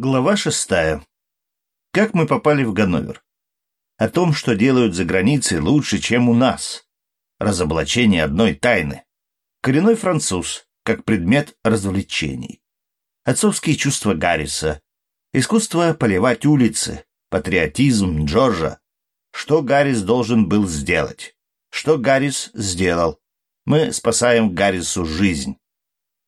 Глава шестая. Как мы попали в Ганновер? О том, что делают за границей лучше, чем у нас. Разоблачение одной тайны. Коренной француз, как предмет развлечений. Отцовские чувства Гарриса. Искусство поливать улицы. Патриотизм Джорджа. Что Гаррис должен был сделать? Что Гаррис сделал? Мы спасаем Гаррису жизнь.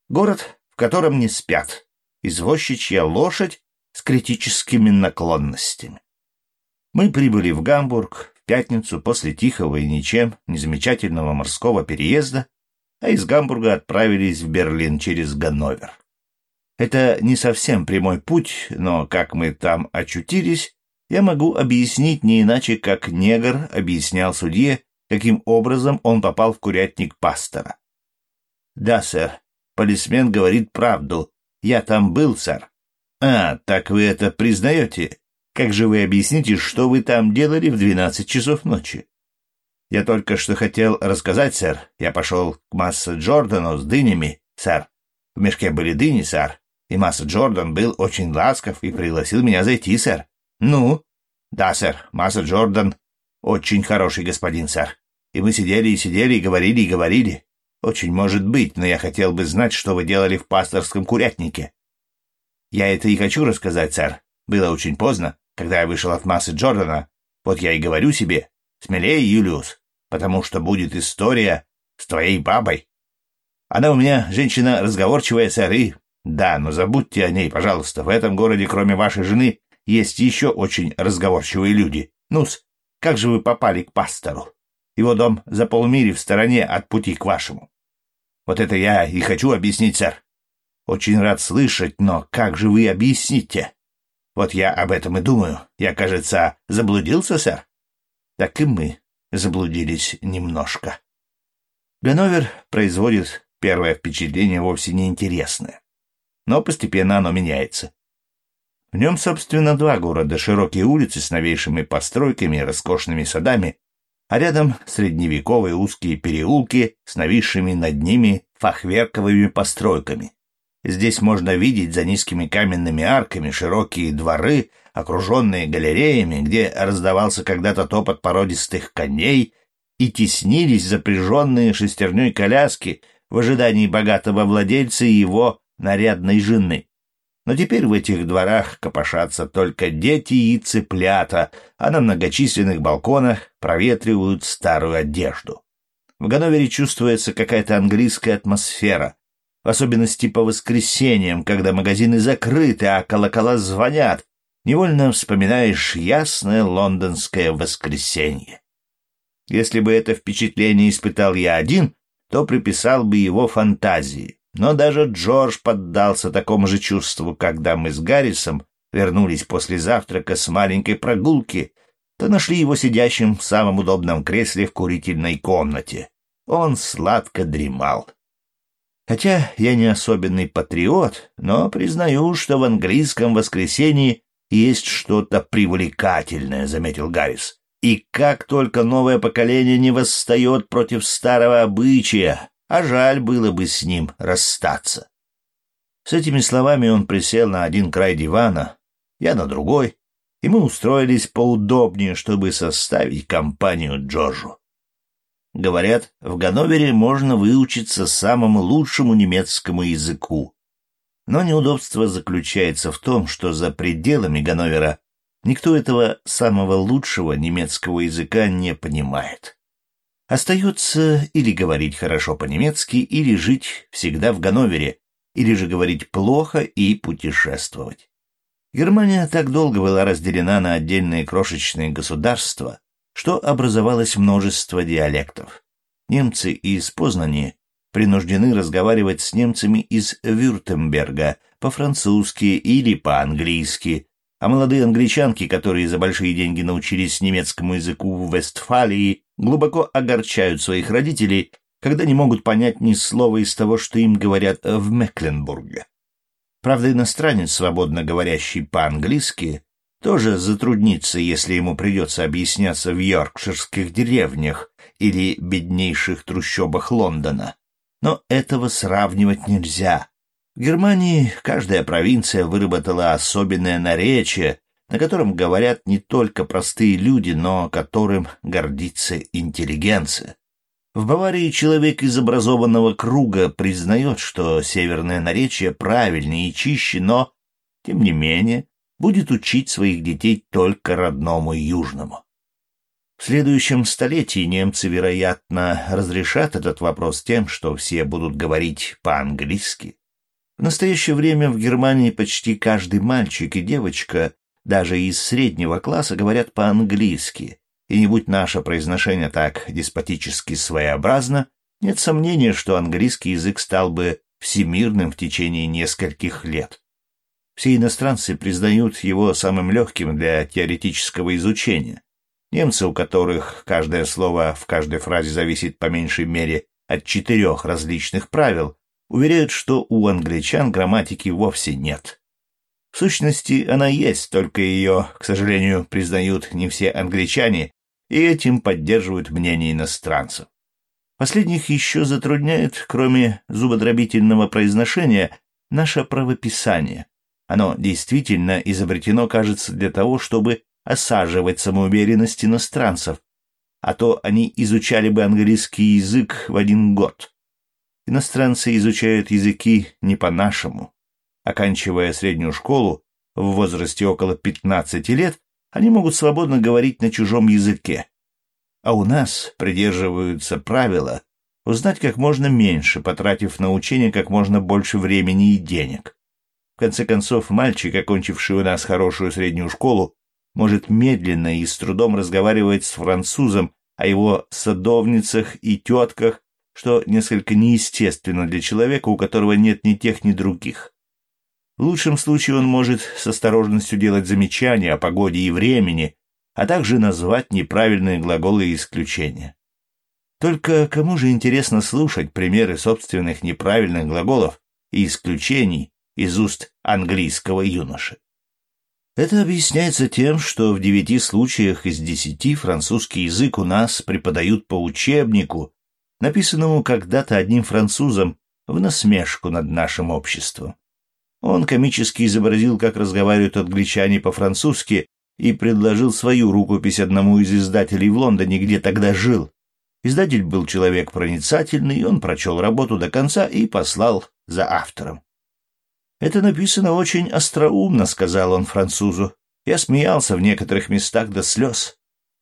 Город, в котором не спят извозчичья лошадь с критическими наклонностями. Мы прибыли в Гамбург в пятницу после тихого и ничем не замечательного морского переезда, а из Гамбурга отправились в Берлин через Ганновер. Это не совсем прямой путь, но как мы там очутились, я могу объяснить не иначе, как негр объяснял судье, каким образом он попал в курятник пастора. «Да, сэр, полисмен говорит правду», я там был, сэр. А, так вы это признаете? Как же вы объясните, что вы там делали в двенадцать часов ночи? Я только что хотел рассказать, сэр. Я пошел к Массе Джордану с дынями, сэр. В мешке были дыни, сэр. И Масса Джордан был очень ласков и пригласил меня зайти, сэр. Ну? Да, сэр. Масса Джордан очень хороший господин, сэр. И мы сидели и сидели и говорили и говорили. Очень может быть, но я хотел бы знать, что вы делали в пасторском курятнике. Я это и хочу рассказать, сэр. Было очень поздно, когда я вышел от массы Джордана. Вот я и говорю себе, смелее, Юлиус, потому что будет история с твоей бабой. Она у меня женщина разговорчивая, сэр, и... Да, но забудьте о ней, пожалуйста. В этом городе, кроме вашей жены, есть еще очень разговорчивые люди. Нус, как же вы попали к пастору? Его дом за полмили в стороне от пути к вашему. Вот это я и хочу объяснить, сэр. Очень рад слышать, но как же вы объясните? Вот я об этом и думаю. Я, кажется, заблудился, сэр? Так и мы заблудились немножко. Ганновер производит первое впечатление вовсе неинтересное. Но постепенно оно меняется. В нем, собственно, два города, широкие улицы с новейшими постройками и роскошными садами, а рядом средневековые узкие переулки с нависшими над ними фахверковыми постройками. Здесь можно видеть за низкими каменными арками широкие дворы, окруженные галереями, где раздавался когда-то топот породистых коней и теснились запряженные шестерней коляски в ожидании богатого владельца и его нарядной жены. Но теперь в этих дворах копошатся только дети и цыплята, а на многочисленных балконах проветривают старую одежду. В Ганновере чувствуется какая-то английская атмосфера, в особенности по воскресеньям, когда магазины закрыты, а колокола звонят. Невольно вспоминаешь ясное лондонское воскресенье. Если бы это впечатление испытал я один, то приписал бы его фантазии. Но даже Джордж поддался такому же чувству, когда мы с Гаррисом вернулись после завтрака с маленькой прогулки, то нашли его сидящим в самом удобном кресле в курительной комнате. Он сладко дремал. Хотя я не особенный патриот, но признаю, что в английском воскресенье есть что-то привлекательное, — заметил Гаррис. И как только новое поколение не восстает против старого обычая, а жаль было бы с ним расстаться. С этими словами он присел на один край дивана, я на другой, и мы устроились поудобнее, чтобы составить компанию Джорджу. Говорят, в Ганновере можно выучиться самому лучшему немецкому языку. Но неудобство заключается в том, что за пределами Ганновера никто этого самого лучшего немецкого языка не понимает. Остается или говорить хорошо по-немецки, или жить всегда в Ганновере, или же говорить плохо и путешествовать. Германия так долго была разделена на отдельные крошечные государства, что образовалось множество диалектов. Немцы из Познани принуждены разговаривать с немцами из Вюртемберга по-французски или по-английски, а молодые англичанки, которые за большие деньги научились немецкому языку в Вестфалии, глубоко огорчают своих родителей, когда не могут понять ни слова из того, что им говорят в Мекленбурге. Правда, иностранец, свободно говорящий по-английски, тоже затруднится, если ему придется объясняться в йоркширских деревнях или беднейших трущобах Лондона. Но этого сравнивать нельзя. В Германии каждая провинция выработала особенное наречие, на котором говорят не только простые люди, но которым гордится интеллигенция. В Баварии человек из образованного круга признает, что северное наречие правильнее и чище, но, тем не менее, будет учить своих детей только родному южному. В следующем столетии немцы, вероятно, разрешат этот вопрос тем, что все будут говорить по-английски. В настоящее время в Германии почти каждый мальчик и девочка, даже из среднего класса, говорят по-английски, и не будь наше произношение так деспотически своеобразно, нет сомнения, что английский язык стал бы всемирным в течение нескольких лет. Все иностранцы признают его самым легким для теоретического изучения. Немцы, у которых каждое слово в каждой фразе зависит по меньшей мере от четырех различных правил, уверяют, что у англичан грамматики вовсе нет. В сущности, она есть, только ее, к сожалению, признают не все англичане и этим поддерживают мнение иностранцев. Последних еще затрудняет, кроме зубодробительного произношения, наше правописание. Оно действительно изобретено, кажется, для того, чтобы осаживать самоуверенность иностранцев, а то они изучали бы английский язык в один год. Иностранцы изучают языки не по-нашему. Оканчивая среднюю школу в возрасте около 15 лет, они могут свободно говорить на чужом языке. А у нас придерживаются правила узнать как можно меньше, потратив на учение как можно больше времени и денег. В конце концов, мальчик, окончивший у нас хорошую среднюю школу, может медленно и с трудом разговаривать с французом о его садовницах и тетках, что несколько неестественно для человека, у которого нет ни тех, ни других. В лучшем случае он может с осторожностью делать замечания о погоде и времени, а также назвать неправильные глаголы и исключения. Только кому же интересно слушать примеры собственных неправильных глаголов и исключений из уст английского юноши? Это объясняется тем, что в девяти случаях из десяти французский язык у нас преподают по учебнику, написанному когда-то одним французом в насмешку над нашим обществом. Он комически изобразил, как разговаривают англичане по-французски, и предложил свою рукопись одному из издателей в Лондоне, где тогда жил. Издатель был человек проницательный, он прочел работу до конца и послал за автором. «Это написано очень остроумно», — сказал он французу. Я смеялся в некоторых местах до слез.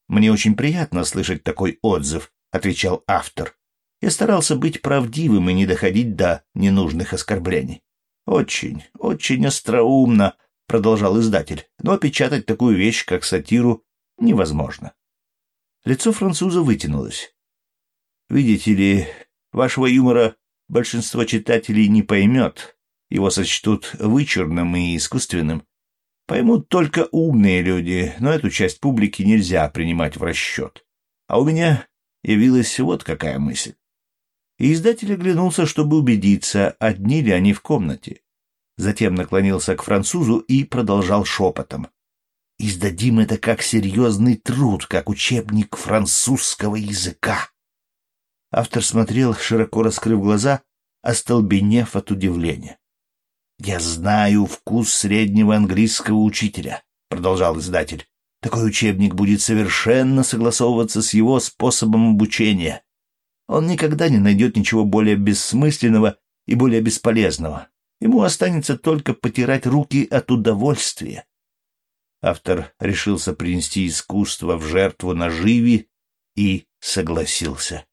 «Мне очень приятно слышать такой отзыв», — отвечал автор. Я старался быть правдивым и не доходить до ненужных оскорблений. Очень, очень остроумно, продолжал издатель, но печатать такую вещь, как сатиру, невозможно. Лицо француза вытянулось. Видите ли, вашего юмора большинство читателей не поймет, его сочтут вычурным и искусственным. Поймут только умные люди, но эту часть публики нельзя принимать в расчет. А у меня явилась вот какая мысль и издатель оглянулся, чтобы убедиться, одни ли они в комнате. Затем наклонился к французу и продолжал шепотом. «Издадим это как серьезный труд, как учебник французского языка». Автор смотрел, широко раскрыв глаза, остолбенев от удивления. «Я знаю вкус среднего английского учителя», — продолжал издатель. «Такой учебник будет совершенно согласовываться с его способом обучения. Он никогда не найдет ничего более бессмысленного и более бесполезного. Ему останется только потирать руки от удовольствия. Автор решился принести искусство в жертву наживе и согласился.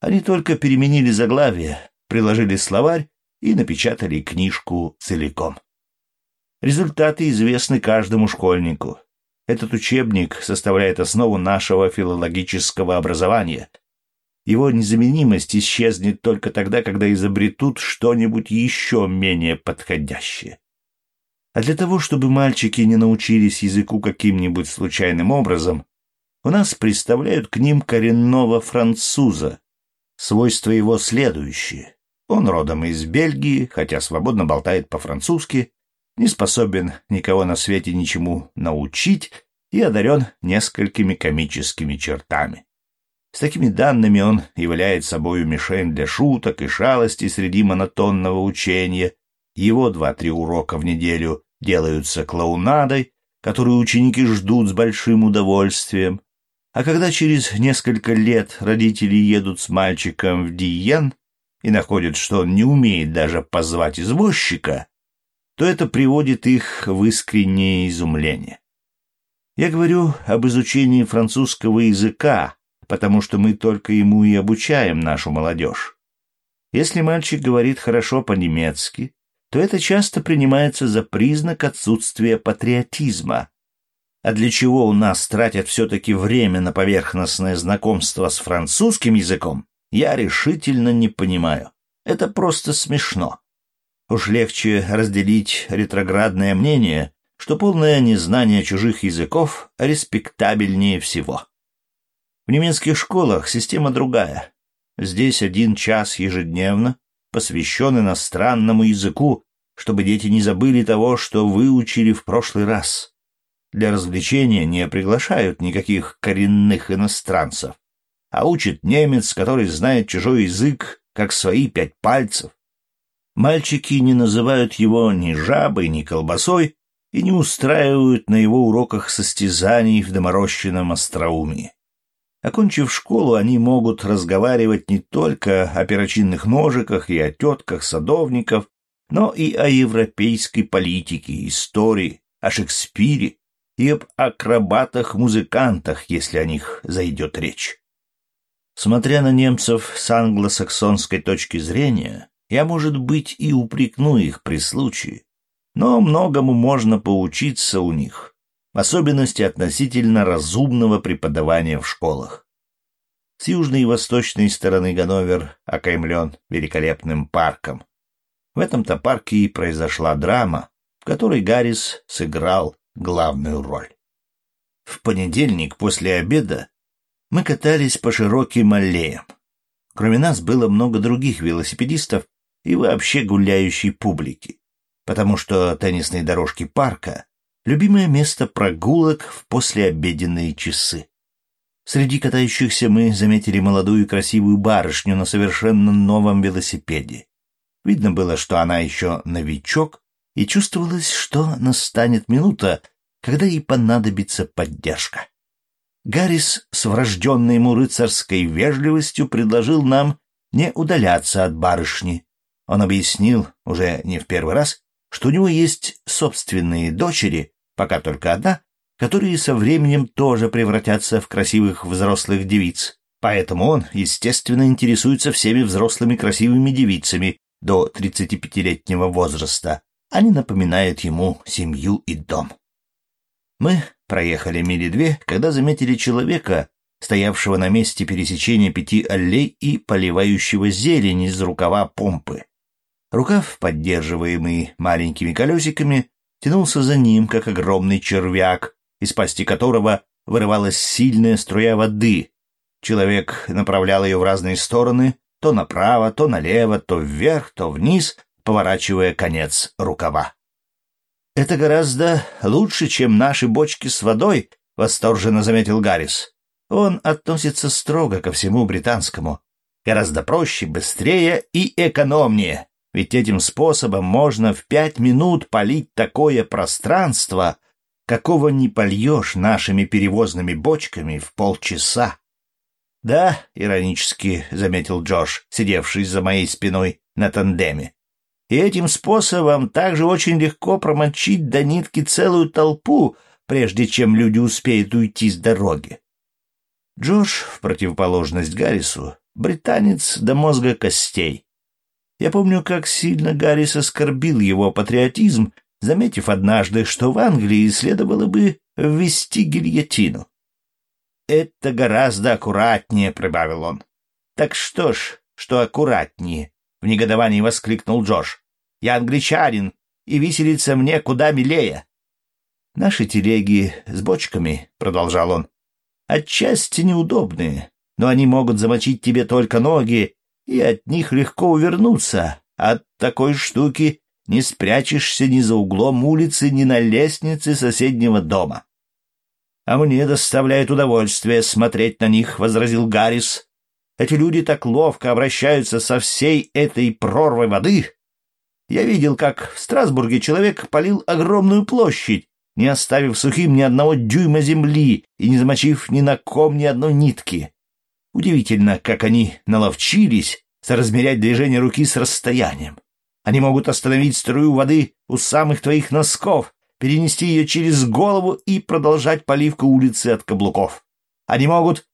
Они только переменили заглавие, приложили словарь и напечатали книжку целиком. Результаты известны каждому школьнику. Этот учебник составляет основу нашего филологического образования — его незаменимость исчезнет только тогда, когда изобретут что-нибудь еще менее подходящее. А для того, чтобы мальчики не научились языку каким-нибудь случайным образом, у нас представляют к ним коренного француза. Свойства его следующие. Он родом из Бельгии, хотя свободно болтает по-французски, не способен никого на свете ничему научить и одарен несколькими комическими чертами. С такими данными он является собою мишень для шуток и шалостей среди монотонного учения, его два-три урока в неделю делаются клоунадой, которую ученики ждут с большим удовольствием. А когда через несколько лет родители едут с мальчиком в Диен и находят, что он не умеет даже позвать извозчика, то это приводит их в искреннее изумление. Я говорю об изучении французского языка, потому что мы только ему и обучаем нашу молодежь. Если мальчик говорит хорошо по-немецки, то это часто принимается за признак отсутствия патриотизма. А для чего у нас тратят все-таки время на поверхностное знакомство с французским языком, я решительно не понимаю. Это просто смешно. Уж легче разделить ретроградное мнение, что полное незнание чужих языков респектабельнее всего. В немецких школах система другая. Здесь один час ежедневно посвящен иностранному языку, чтобы дети не забыли того, что выучили в прошлый раз. Для развлечения не приглашают никаких коренных иностранцев, а учит немец, который знает чужой язык, как свои пять пальцев. Мальчики не называют его ни жабой, ни колбасой и не устраивают на его уроках состязаний в доморощенном остроумии. Окончив школу, они могут разговаривать не только о перочинных ножиках и о тетках садовников, но и о европейской политике, истории, о Шекспире и об акробатах-музыкантах, если о них зайдет речь. Смотря на немцев с англосаксонской точки зрения, я, может быть, и упрекну их при случае, но многому можно поучиться у них особенности относительно разумного преподавания в школах. С южной и восточной стороны Ганновер окаймлен великолепным парком. В этом-то парке и произошла драма, в которой Гаррис сыграл главную роль. В понедельник после обеда мы катались по широким аллеям. Кроме нас было много других велосипедистов и вообще гуляющей публики, потому что теннисные дорожки парка любимое место прогулок в послеобеденные часы. Среди катающихся мы заметили молодую красивую барышню на совершенно новом велосипеде. Видно было, что она еще новичок, и чувствовалось, что настанет минута, когда ей понадобится поддержка. Гаррис с врожденной ему рыцарской вежливостью предложил нам не удаляться от барышни. Он объяснил, уже не в первый раз, что у него есть собственные дочери, пока только одна, которые со временем тоже превратятся в красивых взрослых девиц. Поэтому он, естественно, интересуется всеми взрослыми красивыми девицами до 35-летнего возраста. Они напоминают ему семью и дом. Мы проехали мили две, когда заметили человека, стоявшего на месте пересечения пяти аллей и поливающего зелень из рукава помпы. Рукав, поддерживаемый маленькими колесиками, тянулся за ним, как огромный червяк, из пасти которого вырывалась сильная струя воды. Человек направлял ее в разные стороны, то направо, то налево, то вверх, то вниз, поворачивая конец рукава. «Это гораздо лучше, чем наши бочки с водой», — восторженно заметил Гаррис. «Он относится строго ко всему британскому. Гораздо проще, быстрее и экономнее. Ведь этим способом можно в пять минут полить такое пространство, какого не польешь нашими перевозными бочками в полчаса. — Да, — иронически заметил Джош, сидевший за моей спиной на тандеме. — И этим способом также очень легко промочить до нитки целую толпу, прежде чем люди успеют уйти с дороги. Джош, в противоположность Гаррису, британец до мозга костей, я помню, как сильно Гаррис оскорбил его патриотизм, заметив однажды, что в Англии следовало бы ввести гильотину. «Это гораздо аккуратнее», — прибавил он. «Так что ж, что аккуратнее?» — в негодовании воскликнул Джош. «Я англичанин, и виселица мне куда милее». «Наши телеги с бочками», — продолжал он, — «отчасти неудобные, но они могут замочить тебе только ноги и от них легко увернуться. От такой штуки не спрячешься ни за углом улицы, ни на лестнице соседнего дома. — А мне доставляет удовольствие смотреть на них, — возразил Гаррис. — Эти люди так ловко обращаются со всей этой прорвой воды. Я видел, как в Страсбурге человек полил огромную площадь, не оставив сухим ни одного дюйма земли и не замочив ни на ком ни одной нитки. Удивительно, как они наловчились соразмерять движение руки с расстоянием. Они могут остановить струю воды у самых твоих носков, перенести ее через голову и продолжать поливку улицы от каблуков. Они могут...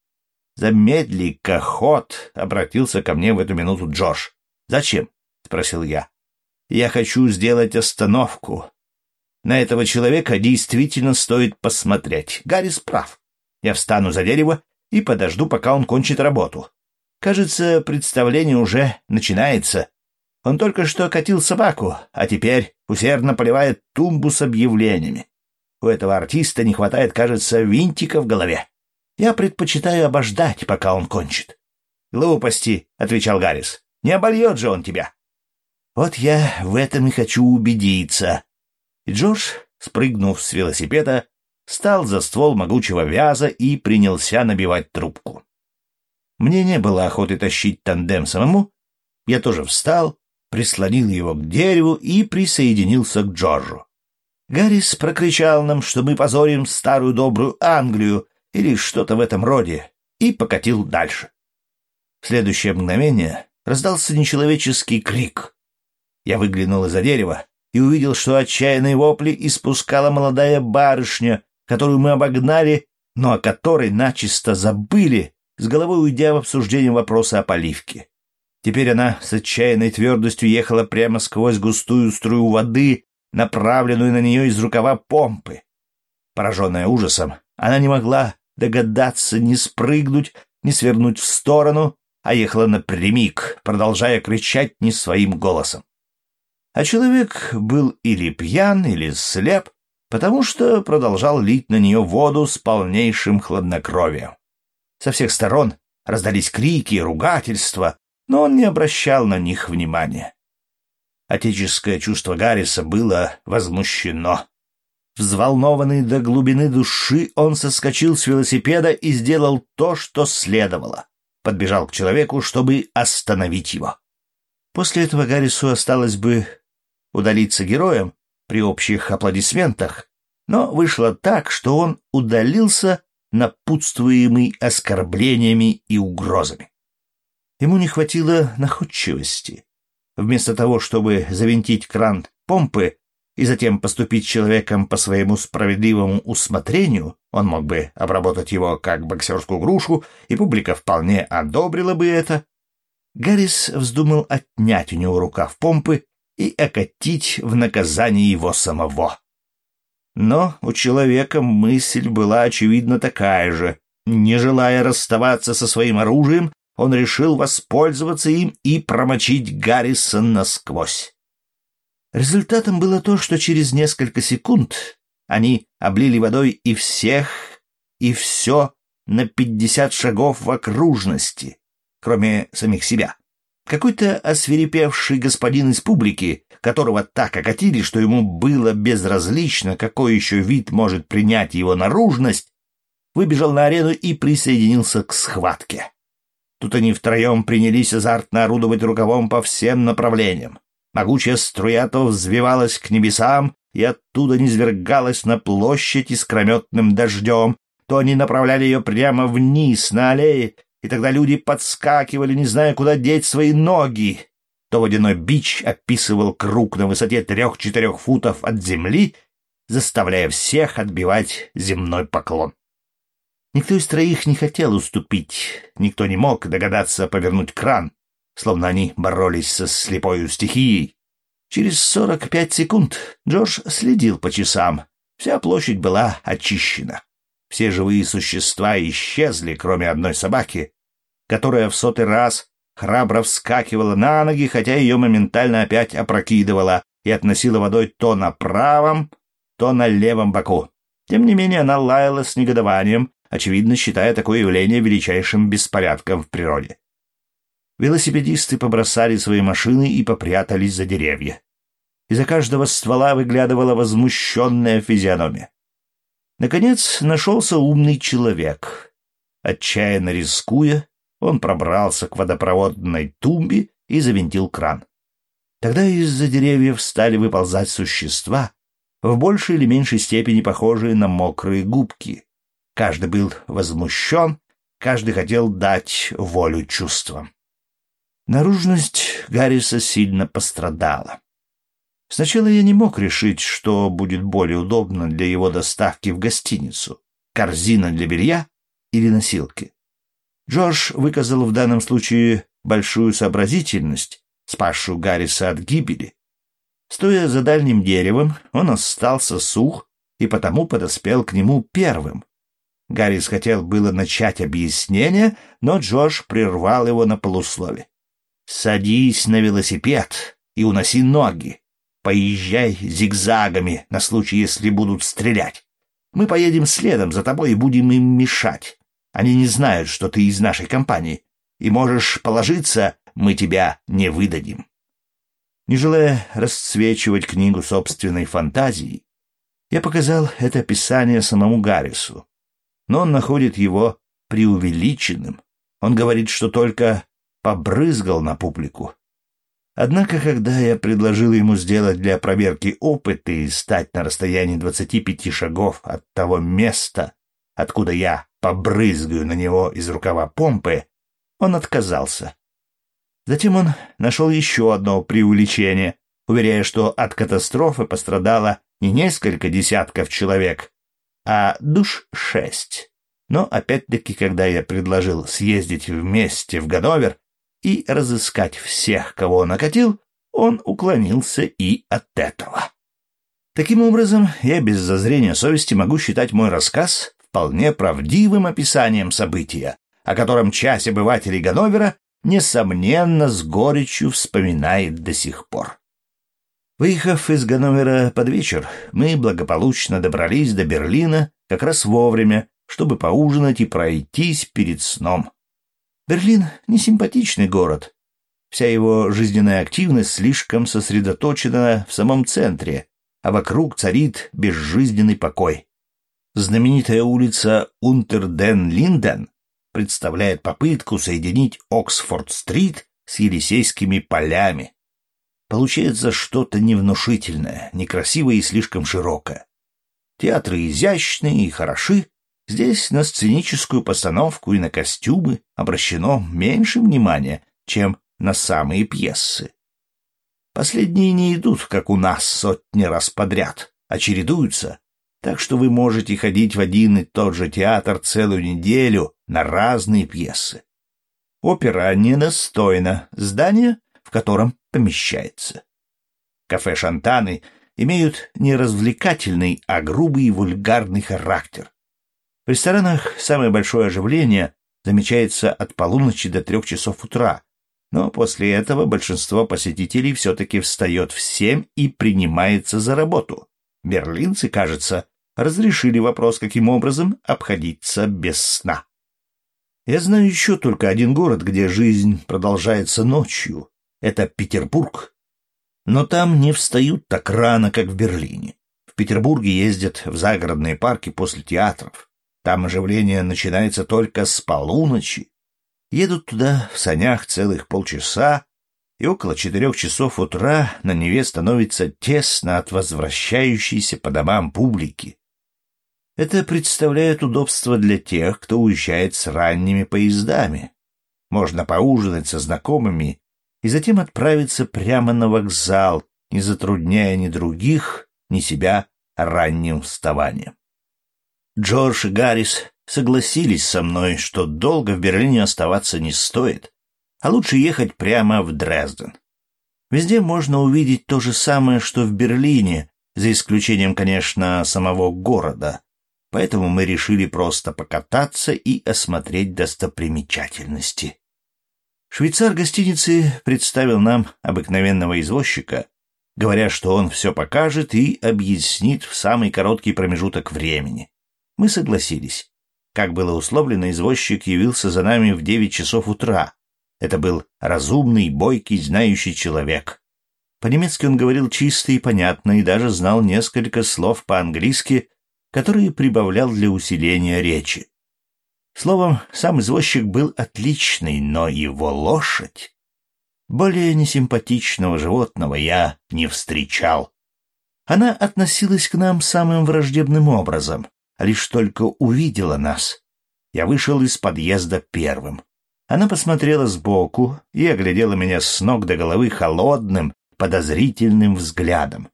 «Замедли-ка ход», — обратился ко мне в эту минуту Джош. «Зачем?» — спросил я. «Я хочу сделать остановку. На этого человека действительно стоит посмотреть. Гаррис прав. Я встану за дерево и подожду, пока он кончит работу. Кажется, представление уже начинается. Он только что катил собаку, а теперь усердно поливает тумбу с объявлениями. У этого артиста не хватает, кажется, винтика в голове. Я предпочитаю обождать, пока он кончит. «Глупости», — отвечал Гаррис. «Не обольет же он тебя». Вот я в этом и хочу убедиться. И Джордж, спрыгнув с велосипеда, стал за ствол могучего вяза и принялся набивать трубку. Мне не было охоты тащить тандем самому. Я тоже встал, прислонил его к дереву и присоединился к Джорджу. Гаррис прокричал нам, что мы позорим старую добрую Англию или что-то в этом роде, и покатил дальше. В следующее мгновение раздался нечеловеческий крик. Я выглянул из-за дерева и увидел, что отчаянные вопли испускала молодая барышня, которую мы обогнали, но о которой начисто забыли, с головой уйдя в обсуждение вопроса о поливке. Теперь она с отчаянной твердостью ехала прямо сквозь густую струю воды, направленную на нее из рукава помпы. Пораженная ужасом, она не могла догадаться ни спрыгнуть, ни свернуть в сторону, а ехала напрямик, продолжая кричать не своим голосом. А человек был или пьян, или слеп, потому что продолжал лить на нее воду с полнейшим хладнокровием. Со всех сторон раздались крики и ругательства, но он не обращал на них внимания. Отеческое чувство Гарриса было возмущено. Взволнованный до глубины души, он соскочил с велосипеда и сделал то, что следовало. Подбежал к человеку, чтобы остановить его. После этого Гаррису осталось бы удалиться героем при общих аплодисментах, но вышло так, что он удалился напутствуемый оскорблениями и угрозами. Ему не хватило находчивости. Вместо того, чтобы завинтить кран помпы и затем поступить человеком по своему справедливому усмотрению, он мог бы обработать его как боксерскую грушу, и публика вполне одобрила бы это. Гаррис вздумал отнять у него рукав помпы и окатить в наказание его самого. Но у человека мысль была очевидно такая же. Не желая расставаться со своим оружием, он решил воспользоваться им и промочить Гарриса насквозь. Результатом было то, что через несколько секунд они облили водой и всех, и все на пятьдесят шагов в окружности, кроме самих себя. Какой-то освирепевший господин из публики, которого так окатили, что ему было безразлично, какой еще вид может принять его наружность, выбежал на арену и присоединился к схватке. Тут они втроем принялись азартно орудовать рукавом по всем направлениям. Могучая струя то взвивалась к небесам и оттуда низвергалась на площадь искрометным дождем, то они направляли ее прямо вниз на аллее и тогда люди подскакивали, не зная, куда деть свои ноги. То водяной бич описывал круг на высоте трех-четырех футов от земли, заставляя всех отбивать земной поклон. Никто из троих не хотел уступить, никто не мог догадаться повернуть кран, словно они боролись со слепою стихией. Через сорок пять секунд Джордж следил по часам. Вся площадь была очищена. Все живые существа исчезли, кроме одной собаки, которая в сотый раз храбро вскакивала на ноги, хотя ее моментально опять опрокидывала и относила водой то на правом, то на левом боку. Тем не менее она лаяла с негодованием, очевидно считая такое явление величайшим беспорядком в природе. Велосипедисты побросали свои машины и попрятались за деревья. Из-за каждого ствола выглядывала возмущенная физиономия. Наконец нашелся умный человек. Отчаянно рискуя, он пробрался к водопроводной тумбе и завинтил кран. Тогда из-за деревьев стали выползать существа, в большей или меньшей степени похожие на мокрые губки. Каждый был возмущен, каждый хотел дать волю чувствам. Наружность Гарриса сильно пострадала. Сначала я не мог решить, что будет более удобно для его доставки в гостиницу — корзина для белья или носилки. Джордж выказал в данном случае большую сообразительность, спасшую Гарриса от гибели. Стоя за дальним деревом, он остался сух и потому подоспел к нему первым. Гаррис хотел было начать объяснение, но Джордж прервал его на полуслове. «Садись на велосипед и уноси ноги. Поезжай зигзагами на случай, если будут стрелять. Мы поедем следом за тобой и будем им мешать. Они не знают, что ты из нашей компании, и можешь положиться, мы тебя не выдадим». Не желая расцвечивать книгу собственной фантазии, я показал это описание самому Гаррису, но он находит его преувеличенным. Он говорит, что только побрызгал на публику. Однако, когда я предложил ему сделать для проверки опыты и стать на расстоянии 25 шагов от того места, откуда я побрызгаю на него из рукава помпы, он отказался. Затем он нашел еще одно преувеличение, уверяя, что от катастрофы пострадало не несколько десятков человек, а душ шесть. Но опять-таки, когда я предложил съездить вместе в Ганновер и разыскать всех, кого он окатил, он уклонился и от этого. Таким образом, я без зазрения совести могу считать мой рассказ вполне правдивым описанием события, о котором часть обывателей Ганновера, несомненно, с горечью вспоминает до сих пор. Выехав из Ганновера под вечер, мы благополучно добрались до Берлина как раз вовремя, чтобы поужинать и пройтись перед сном. Берлин — несимпатичный город. Вся его жизненная активность слишком сосредоточена в самом центре, а вокруг царит безжизненный покой. Знаменитая улица Унтерден-Линден представляет попытку соединить Оксфорд-стрит с Елисейскими полями. Получается что-то невнушительное, некрасивое и слишком широкое. Театры изящные и хороши, здесь на сценическую постановку и на костюмы обращено меньше внимания, чем на самые пьесы. Последние не идут, как у нас, сотни раз подряд, а чередуются, так что вы можете ходить в один и тот же театр целую неделю на разные пьесы. Опера недостойна здания, в котором помещается. Кафе «Шантаны» имеют не развлекательный, а грубый и вульгарный характер. В ресторанах самое большое оживление замечается от полуночи до трех часов утра, но после этого большинство посетителей все-таки встает в семь и принимается за работу. Берлинцы, кажется, разрешили вопрос, каким образом обходиться без сна. Я знаю еще только один город, где жизнь продолжается ночью. Это Петербург. Но там не встают так рано, как в Берлине. В Петербурге ездят в загородные парки после театров. Там оживление начинается только с полуночи. Едут туда в санях целых полчаса, и около четырех часов утра на Неве становится тесно от возвращающейся по домам публики. Это представляет удобство для тех, кто уезжает с ранними поездами. Можно поужинать со знакомыми и затем отправиться прямо на вокзал, не затрудняя ни других, ни себя ранним вставанием. Джордж и Гаррис согласились со мной, что долго в Берлине оставаться не стоит, а лучше ехать прямо в Дрезден. Везде можно увидеть то же самое, что в Берлине, за исключением, конечно, самого города, поэтому мы решили просто покататься и осмотреть достопримечательности. Швейцар гостиницы представил нам обыкновенного извозчика, говоря, что он все покажет и объяснит в самый короткий промежуток времени. Мы согласились. Как было условлено, извозчик явился за нами в девять часов утра. Это был разумный, бойкий, знающий человек. По-немецки он говорил чисто и понятно и даже знал несколько слов по-английски, которые прибавлял для усиления речи. Словом, сам извозчик был отличный, но его лошадь... Более несимпатичного животного я не встречал. Она относилась к нам самым враждебным образом, лишь только увидела нас. Я вышел из подъезда первым. Она посмотрела сбоку и оглядела меня с ног до головы холодным, подозрительным взглядом.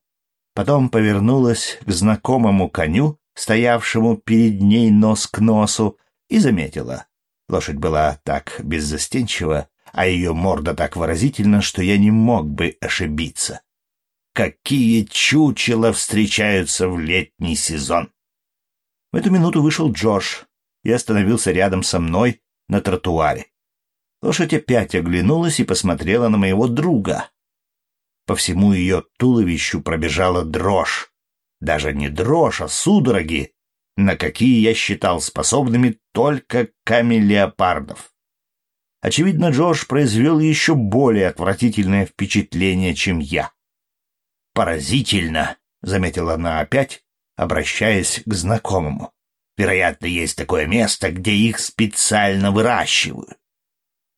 Потом повернулась к знакомому коню, стоявшему перед ней нос к носу, и заметила. Лошадь была так беззастенчива, а ее морда так выразительна, что я не мог бы ошибиться. Какие чучела встречаются в летний сезон! В эту минуту вышел Джордж и остановился рядом со мной на тротуаре. Лошадь опять оглянулась и посмотрела на моего друга. По всему ее туловищу пробежала дрожь. Даже не дрожь, а судороги, на какие я считал способными только камелеопардов. Очевидно, Джордж произвел еще более отвратительное впечатление, чем я. «Поразительно», — заметила она опять, обращаясь к знакомому. «Вероятно, есть такое место, где их специально выращивают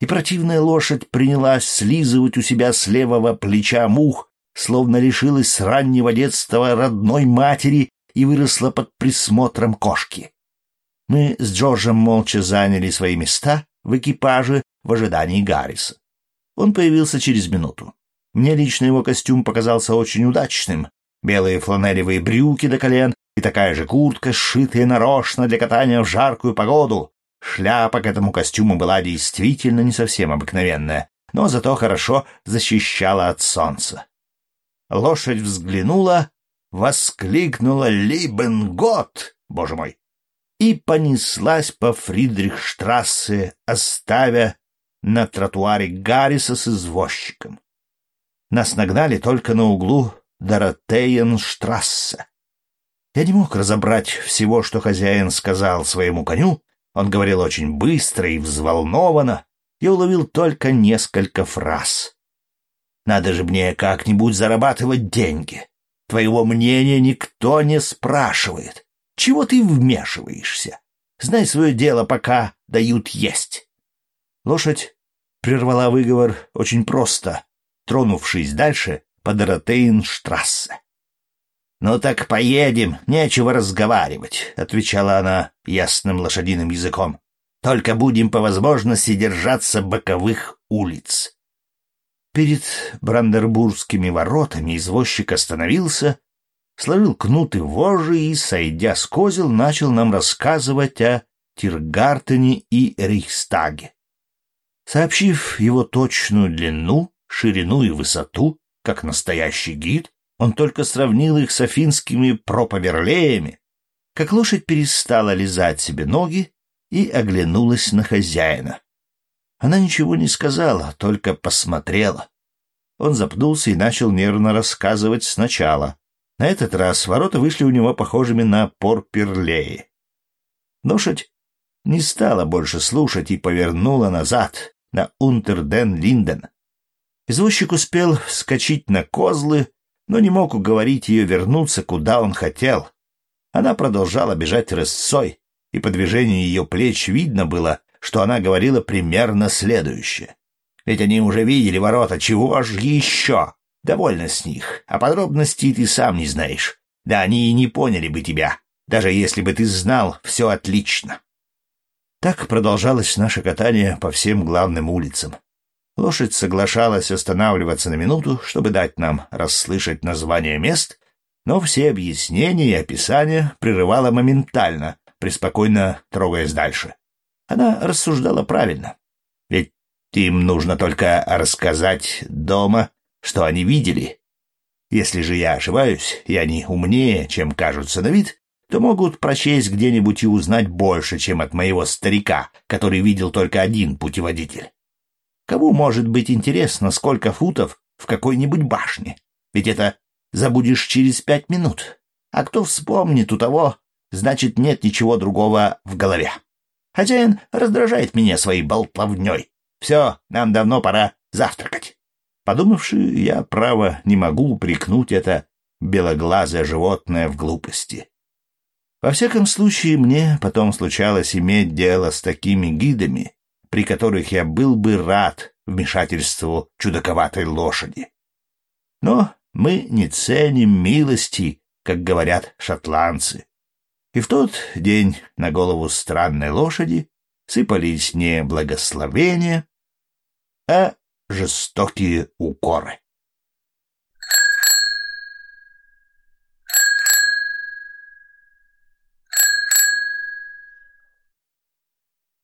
и противная лошадь принялась слизывать у себя с левого плеча мух, словно лишилась с раннего детства родной матери и выросла под присмотром кошки. Мы с Джорджем молча заняли свои места в экипаже в ожидании Гарриса. Он появился через минуту. Мне лично его костюм показался очень удачным. Белые фланелевые брюки до колен и такая же куртка, сшитая нарочно для катания в жаркую погоду. Шляпа к этому костюму была действительно не совсем обыкновенная, но зато хорошо защищала от солнца. Лошадь взглянула, воскликнула «Либенгот!» Боже мой! И понеслась по Фридрихштрассе, оставя на тротуаре Гарриса с извозчиком. Нас нагнали только на углу Доротеенштрассе. Я не мог разобрать всего, что хозяин сказал своему коню, он говорил очень быстро и взволнованно. Я уловил только несколько фраз. «Надо же мне как-нибудь зарабатывать деньги. Твоего мнения никто не спрашивает. Чего ты вмешиваешься? Знай свое дело, пока дают есть». Лошадь прервала выговор очень просто, тронувшись дальше по Доротейнштрассе. «Ну так поедем, нечего разговаривать», — отвечала она ясным лошадиным языком. «Только будем по возможности держаться боковых улиц». Перед Брандербургскими воротами извозчик остановился, сложил кнуты вожжи и, сойдя с козел, начал нам рассказывать о Тиргартене и Рейхстаге. Сообщив его точную длину, ширину и высоту, как настоящий гид, он только сравнил их с афинскими проповерлеями, как лошадь перестала лизать себе ноги и оглянулась на хозяина. Она ничего не сказала, только посмотрела. Он запнулся и начал нервно рассказывать сначала. На этот раз ворота вышли у него похожими на порперлеи. Лошадь не стала больше слушать и повернула назад, на Унтерден-Линден. Извозчик успел вскочить на козлы, но не мог уговорить ее вернуться, куда он хотел. Она продолжала бежать рысцой, и по движению ее плеч видно было, что она говорила примерно следующее. «Ведь они уже видели ворота, чего ж еще? Довольно с них, а подробностей ты сам не знаешь. Да они и не поняли бы тебя, даже если бы ты знал все отлично». Так продолжалось наше катание по всем главным улицам. Лошадь соглашалась останавливаться на минуту, чтобы дать нам расслышать название мест, но все объяснения и описания прерывала моментально, преспокойно трогаясь дальше. Она рассуждала правильно. Ведь им нужно только рассказать дома, что они видели. Если же я ошибаюсь, и они умнее, чем кажутся на вид, то могут прочесть где-нибудь и узнать больше, чем от моего старика, который видел только один путеводитель. Кому может быть интересно, сколько футов в какой-нибудь башне? Ведь это забудешь через пять минут. А кто вспомнит у того, значит, нет ничего другого в голове. Хозяин раздражает меня своей болтовней. Все, нам давно пора завтракать. Подумавши, я, право, не могу упрекнуть это белоглазое животное в глупости. Во всяком случае, мне потом случалось иметь дело с такими гидами, при которых я был бы рад вмешательству чудаковатой лошади. Но мы не ценим милости, как говорят шотландцы. И в тот день на голову странной лошади сыпались не благословения, а жестокие укоры.